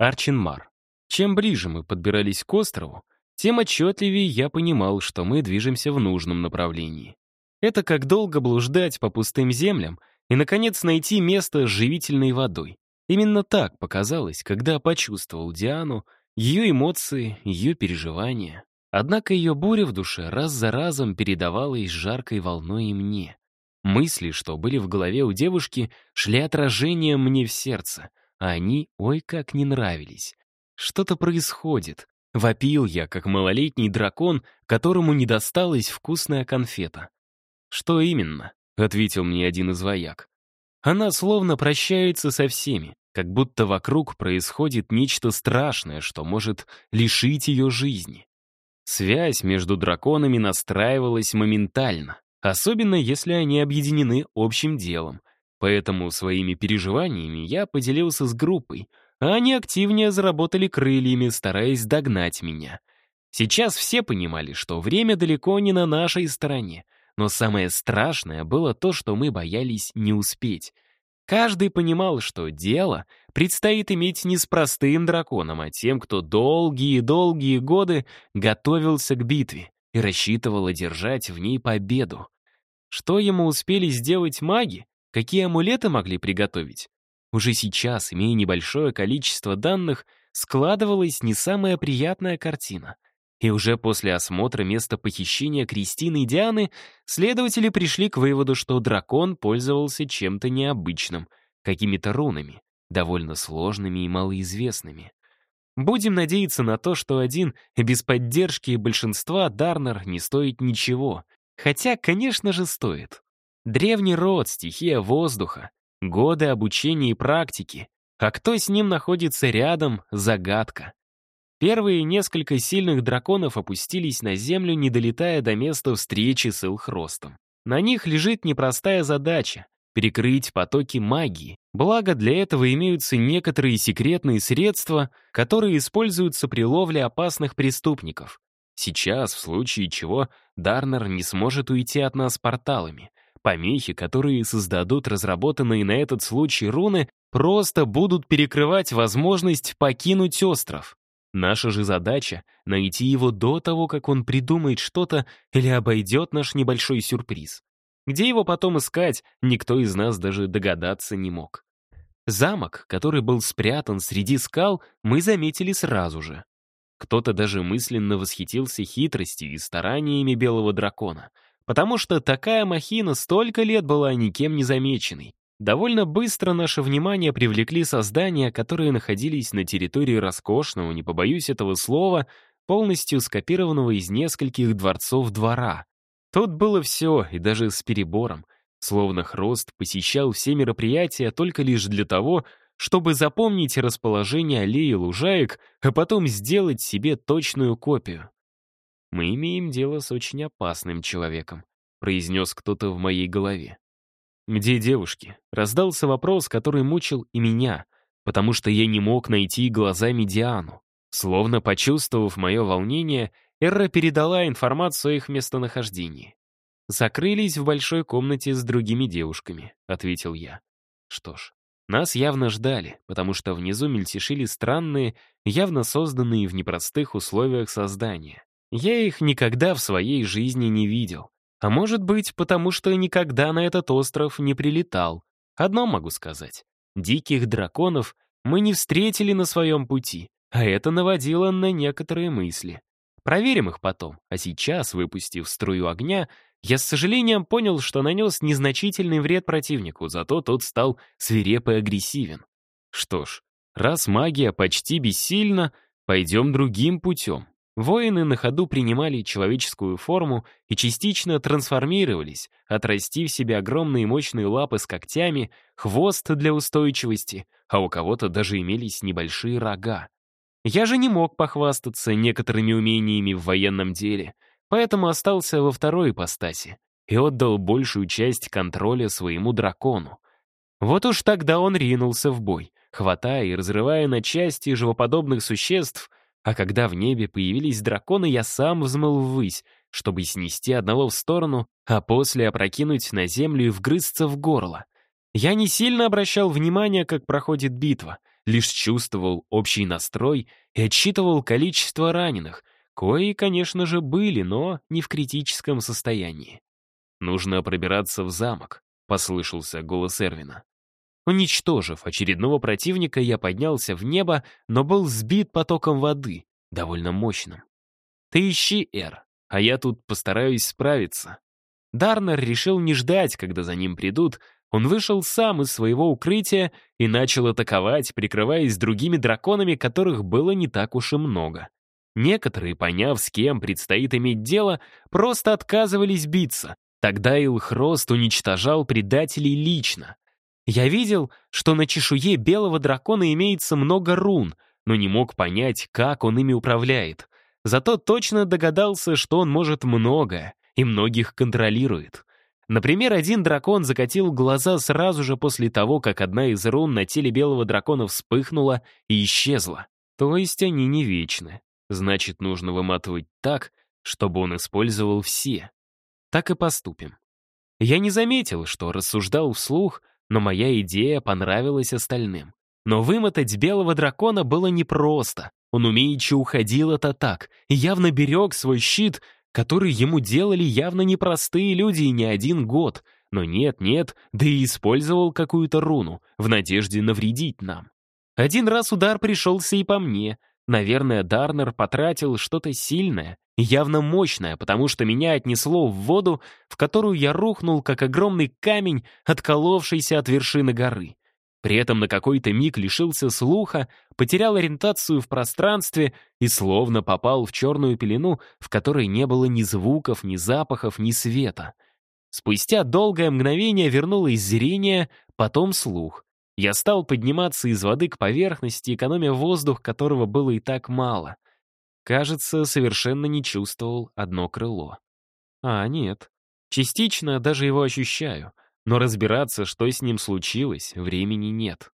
Арчинмар. Чем ближе мы подбирались к острову, тем отчетливее я понимал, что мы движемся в нужном направлении. Это как долго блуждать по пустым землям и, наконец, найти место с живительной водой. Именно так показалось, когда почувствовал Диану, ее эмоции, ее переживания. Однако ее буря в душе раз за разом передавалась жаркой волной и мне. Мысли, что были в голове у девушки, шли отражением мне в сердце, а они, ой, как не нравились. Что-то происходит. Вопил я, как малолетний дракон, которому не досталась вкусная конфета. «Что именно?» — ответил мне один из вояк. Она словно прощается со всеми, как будто вокруг происходит нечто страшное, что может лишить ее жизни. Связь между драконами настраивалась моментально, особенно если они объединены общим делом. Поэтому своими переживаниями я поделился с группой, а они активнее заработали крыльями, стараясь догнать меня. Сейчас все понимали, что время далеко не на нашей стороне, но самое страшное было то, что мы боялись не успеть. Каждый понимал, что дело предстоит иметь не с простым драконом, а тем, кто долгие-долгие годы готовился к битве и рассчитывал одержать в ней победу. Что ему успели сделать маги? Какие амулеты могли приготовить? Уже сейчас, имея небольшое количество данных, складывалась не самая приятная картина. И уже после осмотра места похищения Кристины и Дианы следователи пришли к выводу, что дракон пользовался чем-то необычным, какими-то рунами, довольно сложными и малоизвестными. Будем надеяться на то, что один без поддержки большинства Дарнер не стоит ничего. Хотя, конечно же, стоит. Древний род, стихия воздуха, Годы обучения и практики. А кто с ним находится рядом — загадка. Первые несколько сильных драконов опустились на землю, не долетая до места встречи с Илхростом. На них лежит непростая задача — перекрыть потоки магии. Благо, для этого имеются некоторые секретные средства, которые используются при ловле опасных преступников. Сейчас, в случае чего, Дарнер не сможет уйти от нас порталами. Помехи, которые создадут разработанные на этот случай руны, просто будут перекрывать возможность покинуть остров. Наша же задача — найти его до того, как он придумает что-то или обойдет наш небольшой сюрприз. Где его потом искать, никто из нас даже догадаться не мог. Замок, который был спрятан среди скал, мы заметили сразу же. Кто-то даже мысленно восхитился хитростью и стараниями белого дракона — потому что такая махина столько лет была никем не замеченной. Довольно быстро наше внимание привлекли создания, которые находились на территории роскошного, не побоюсь этого слова, полностью скопированного из нескольких дворцов двора. Тут было все, и даже с перебором. Словно Хрост посещал все мероприятия только лишь для того, чтобы запомнить расположение аллеи лужаек, а потом сделать себе точную копию. «Мы имеем дело с очень опасным человеком», — произнес кто-то в моей голове. «Где девушки?» — раздался вопрос, который мучил и меня, потому что я не мог найти глазами Диану. Словно почувствовав мое волнение, Эрра передала информацию о их местонахождении. «Закрылись в большой комнате с другими девушками», — ответил я. Что ж, нас явно ждали, потому что внизу мельтешили странные, явно созданные в непростых условиях создания. Я их никогда в своей жизни не видел. А может быть, потому что никогда на этот остров не прилетал. Одно могу сказать. Диких драконов мы не встретили на своем пути, а это наводило на некоторые мысли. Проверим их потом, а сейчас, выпустив струю огня, я с сожалением понял, что нанес незначительный вред противнику, зато тот стал свирепо агрессивен. Что ж, раз магия почти бессильна, пойдем другим путем. Воины на ходу принимали человеческую форму и частично трансформировались, отрастив себе огромные мощные лапы с когтями, хвост для устойчивости, а у кого-то даже имелись небольшие рога. Я же не мог похвастаться некоторыми умениями в военном деле, поэтому остался во второй ипостаси и отдал большую часть контроля своему дракону. Вот уж тогда он ринулся в бой, хватая и разрывая на части живоподобных существ — а когда в небе появились драконы, я сам взмыл ввысь, чтобы снести одного в сторону, а после опрокинуть на землю и вгрызться в горло. Я не сильно обращал внимание, как проходит битва, лишь чувствовал общий настрой и отсчитывал количество раненых, кои, конечно же, были, но не в критическом состоянии. «Нужно пробираться в замок», — послышался голос Эрвина. Уничтожив очередного противника, я поднялся в небо, но был сбит потоком воды, довольно мощным. «Ты ищи, Эр, а я тут постараюсь справиться». Дарнер решил не ждать, когда за ним придут, он вышел сам из своего укрытия и начал атаковать, прикрываясь другими драконами, которых было не так уж и много. Некоторые, поняв, с кем предстоит иметь дело, просто отказывались биться. Тогда Илхрост уничтожал предателей лично. Я видел, что на чешуе белого дракона имеется много рун, но не мог понять, как он ими управляет. Зато точно догадался, что он может многое и многих контролирует. Например, один дракон закатил глаза сразу же после того, как одна из рун на теле белого дракона вспыхнула и исчезла. То есть они не вечны. Значит, нужно выматывать так, чтобы он использовал все. Так и поступим. Я не заметил, что рассуждал вслух, но моя идея понравилась остальным. Но вымотать белого дракона было непросто. Он умеючи уходил от атак и явно берег свой щит, который ему делали явно непростые люди и не один год. Но нет-нет, да и использовал какую-то руну, в надежде навредить нам. Один раз удар пришелся и по мне. Наверное, Дарнер потратил что-то сильное, явно мощное, потому что меня отнесло в воду, в которую я рухнул, как огромный камень, отколовшийся от вершины горы. При этом на какой-то миг лишился слуха, потерял ориентацию в пространстве и словно попал в черную пелену, в которой не было ни звуков, ни запахов, ни света. Спустя долгое мгновение вернулось зрение, потом слух. Я стал подниматься из воды к поверхности, экономя воздух, которого было и так мало. Кажется, совершенно не чувствовал одно крыло. А, нет. Частично даже его ощущаю — но разбираться, что с ним случилось, времени нет.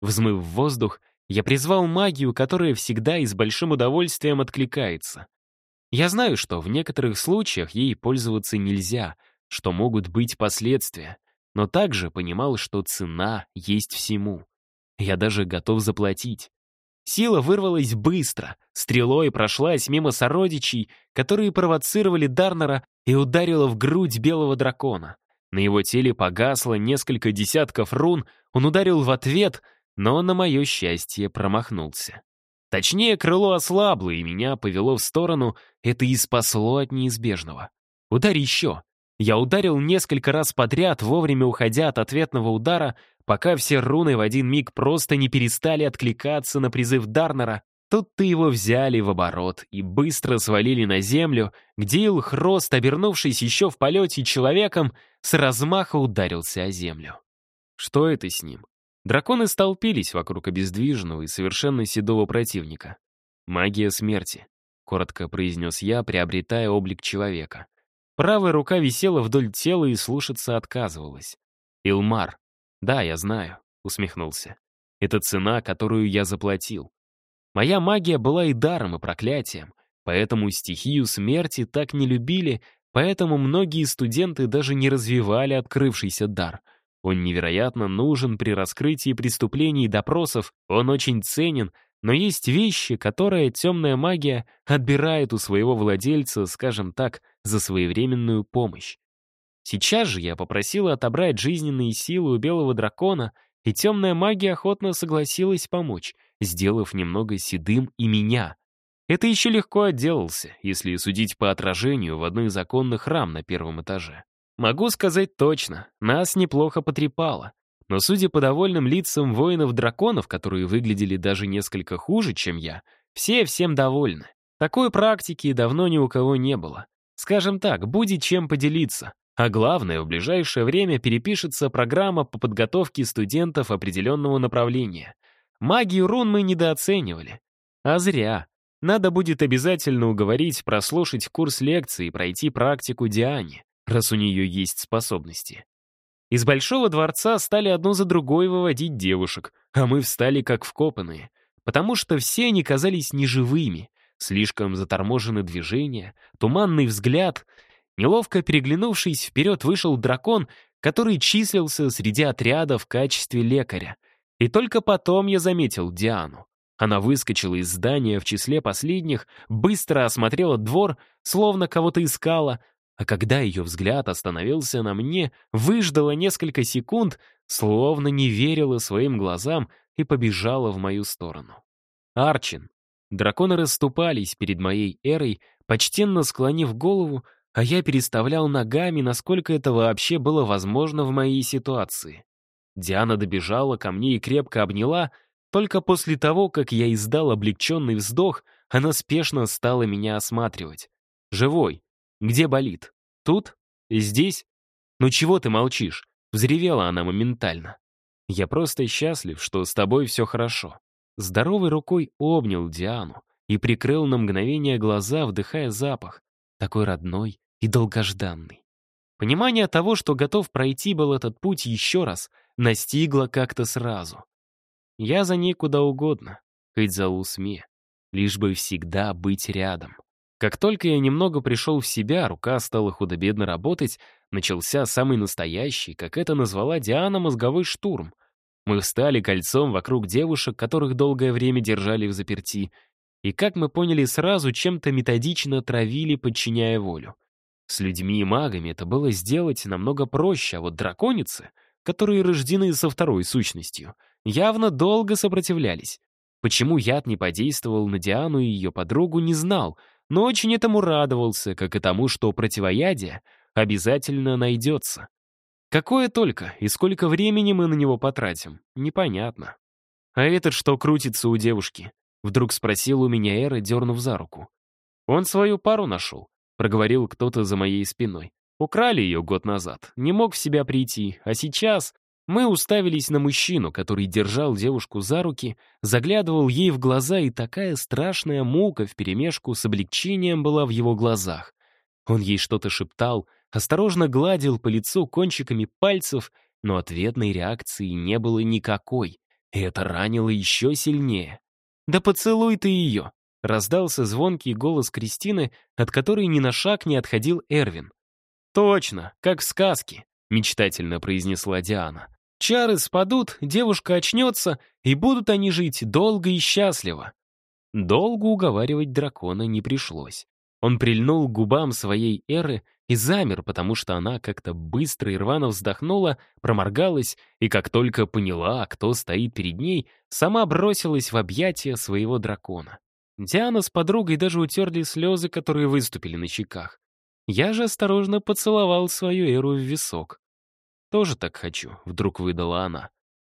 Взмыв воздух, я призвал магию, которая всегда и с большим удовольствием откликается. Я знаю, что в некоторых случаях ей пользоваться нельзя, что могут быть последствия, но также понимал, что цена есть всему. Я даже готов заплатить. Сила вырвалась быстро, стрелой прошлась мимо сородичей, которые провоцировали Дарнера и ударила в грудь белого дракона. На его теле погасло несколько десятков рун, он ударил в ответ, но, на мое счастье, промахнулся. Точнее, крыло ослабло, и меня повело в сторону, это и спасло от неизбежного. Ударь еще. Я ударил несколько раз подряд, вовремя уходя от ответного удара, пока все руны в один миг просто не перестали откликаться на призыв Дарнера, Тут-то его взяли в оборот и быстро свалили на землю, где Илхрост, обернувшись еще в полете человеком, с размаха ударился о землю. Что это с ним? Драконы столпились вокруг обездвиженного и совершенно седого противника. «Магия смерти», — коротко произнес я, приобретая облик человека. Правая рука висела вдоль тела и слушаться отказывалась. «Илмар». «Да, я знаю», — усмехнулся. «Это цена, которую я заплатил. Моя магия была и даром, и проклятием, поэтому стихию смерти так не любили, поэтому многие студенты даже не развивали открывшийся дар. Он невероятно нужен при раскрытии преступлений и допросов, он очень ценен, но есть вещи, которые темная магия отбирает у своего владельца, скажем так, за своевременную помощь. Сейчас же я попросила отобрать жизненные силы у белого дракона, и темная магия охотно согласилась помочь — сделав немного седым и меня. Это еще легко отделался, если судить по отражению в одной из законных рам на первом этаже. Могу сказать точно, нас неплохо потрепало. Но судя по довольным лицам воинов-драконов, которые выглядели даже несколько хуже, чем я, все всем довольны. Такой практики давно ни у кого не было. Скажем так, будет чем поделиться. А главное, в ближайшее время перепишется программа по подготовке студентов определенного направления — Магию рун мы недооценивали. А зря. Надо будет обязательно уговорить прослушать курс лекций и пройти практику Диане, раз у нее есть способности. Из Большого дворца стали одно за другой выводить девушек, а мы встали как вкопанные, потому что все они казались неживыми, слишком заторможены движения, туманный взгляд. Неловко переглянувшись, вперед вышел дракон, который числился среди отряда в качестве лекаря — И только потом я заметил Диану. Она выскочила из здания в числе последних, быстро осмотрела двор, словно кого-то искала, а когда ее взгляд остановился на мне, выждала несколько секунд, словно не верила своим глазам и побежала в мою сторону. Арчин. Драконы расступались перед моей эрой, почтенно склонив голову, а я переставлял ногами, насколько это вообще было возможно в моей ситуации. Диана добежала ко мне и крепко обняла, только после того, как я издал облегченный вздох, она спешно стала меня осматривать. «Живой. Где болит? Тут? Здесь? Ну чего ты молчишь?» Взревела она моментально. «Я просто счастлив, что с тобой все хорошо». Здоровой рукой обнял Диану и прикрыл на мгновение глаза, вдыхая запах, такой родной и долгожданный. Понимание того, что готов пройти был этот путь еще раз, настигло как-то сразу. Я за ней куда угодно, хоть за усме, лишь бы всегда быть рядом. Как только я немного пришел в себя, рука стала худо-бедно работать, начался самый настоящий, как это назвала Диана, мозговой штурм. Мы встали кольцом вокруг девушек, которых долгое время держали в заперти, и, как мы поняли сразу, чем-то методично травили, подчиняя волю. С людьми и магами это было сделать намного проще, а вот драконицы, которые рождены со второй сущностью, явно долго сопротивлялись. Почему яд не подействовал на Диану и ее подругу, не знал, но очень этому радовался, как и тому, что противоядие обязательно найдется. Какое только и сколько времени мы на него потратим, непонятно. А этот что крутится у девушки? Вдруг спросил у меня Эра, дернув за руку. Он свою пару нашел проговорил кто-то за моей спиной. Украли ее год назад, не мог в себя прийти, а сейчас мы уставились на мужчину, который держал девушку за руки, заглядывал ей в глаза, и такая страшная мука вперемешку с облегчением была в его глазах. Он ей что-то шептал, осторожно гладил по лицу кончиками пальцев, но ответной реакции не было никакой, и это ранило еще сильнее. «Да поцелуй ты ее!» Раздался звонкий голос Кристины, от которой ни на шаг не отходил Эрвин. «Точно, как в сказке», — мечтательно произнесла Диана. «Чары спадут, девушка очнется, и будут они жить долго и счастливо». Долго уговаривать дракона не пришлось. Он прильнул к губам своей Эры и замер, потому что она как-то быстро и рвано вздохнула, проморгалась, и как только поняла, кто стоит перед ней, сама бросилась в объятия своего дракона. Диана с подругой даже утерли слезы, которые выступили на щеках. Я же осторожно поцеловал свою Эру в висок. «Тоже так хочу», — вдруг выдала она.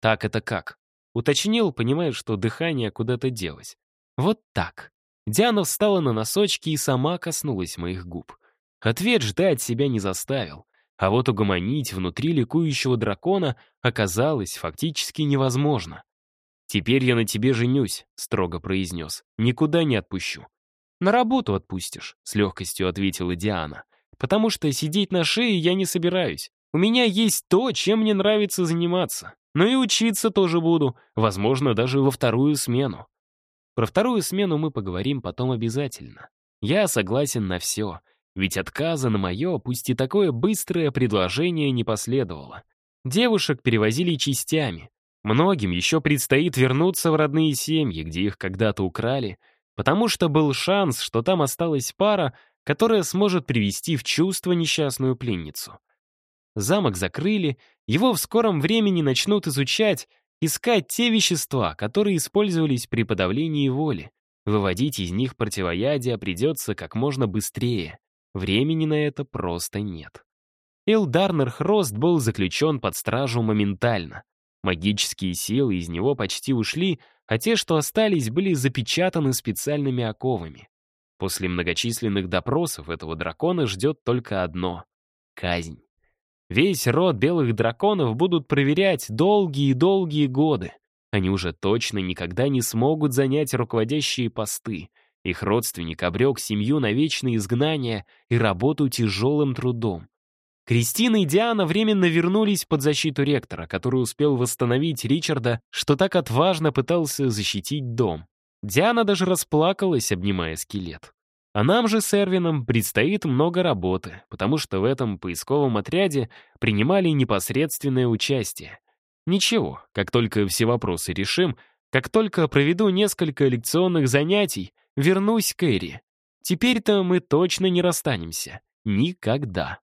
«Так это как?» Уточнил, понимая, что дыхание куда-то делось. «Вот так». Диана встала на носочки и сама коснулась моих губ. Ответ ждать себя не заставил. А вот угомонить внутри ликующего дракона оказалось фактически невозможно. «Теперь я на тебе женюсь», — строго произнес. «Никуда не отпущу». «На работу отпустишь», — с легкостью ответила Диана. «Потому что сидеть на шее я не собираюсь. У меня есть то, чем мне нравится заниматься. Но и учиться тоже буду, возможно, даже во вторую смену». Про вторую смену мы поговорим потом обязательно. Я согласен на все, ведь отказа на мое, пусть и такое быстрое предложение не последовало. Девушек перевозили частями, Многим еще предстоит вернуться в родные семьи, где их когда-то украли, потому что был шанс, что там осталась пара, которая сможет привести в чувство несчастную пленницу. Замок закрыли, его в скором времени начнут изучать, искать те вещества, которые использовались при подавлении воли. Выводить из них противоядие придется как можно быстрее. Времени на это просто нет. Элдарнер Хрост был заключен под стражу моментально. Магические силы из него почти ушли, а те, что остались, были запечатаны специальными оковами. После многочисленных допросов этого дракона ждет только одно — казнь. Весь род белых драконов будут проверять долгие-долгие годы. Они уже точно никогда не смогут занять руководящие посты. Их родственник обрек семью на вечное изгнание и работу тяжелым трудом. Кристина и Диана временно вернулись под защиту ректора, который успел восстановить Ричарда, что так отважно пытался защитить дом. Диана даже расплакалась, обнимая скелет. А нам же с Эрвином предстоит много работы, потому что в этом поисковом отряде принимали непосредственное участие. Ничего, как только все вопросы решим, как только проведу несколько лекционных занятий, вернусь к Эри. Теперь-то мы точно не расстанемся. Никогда.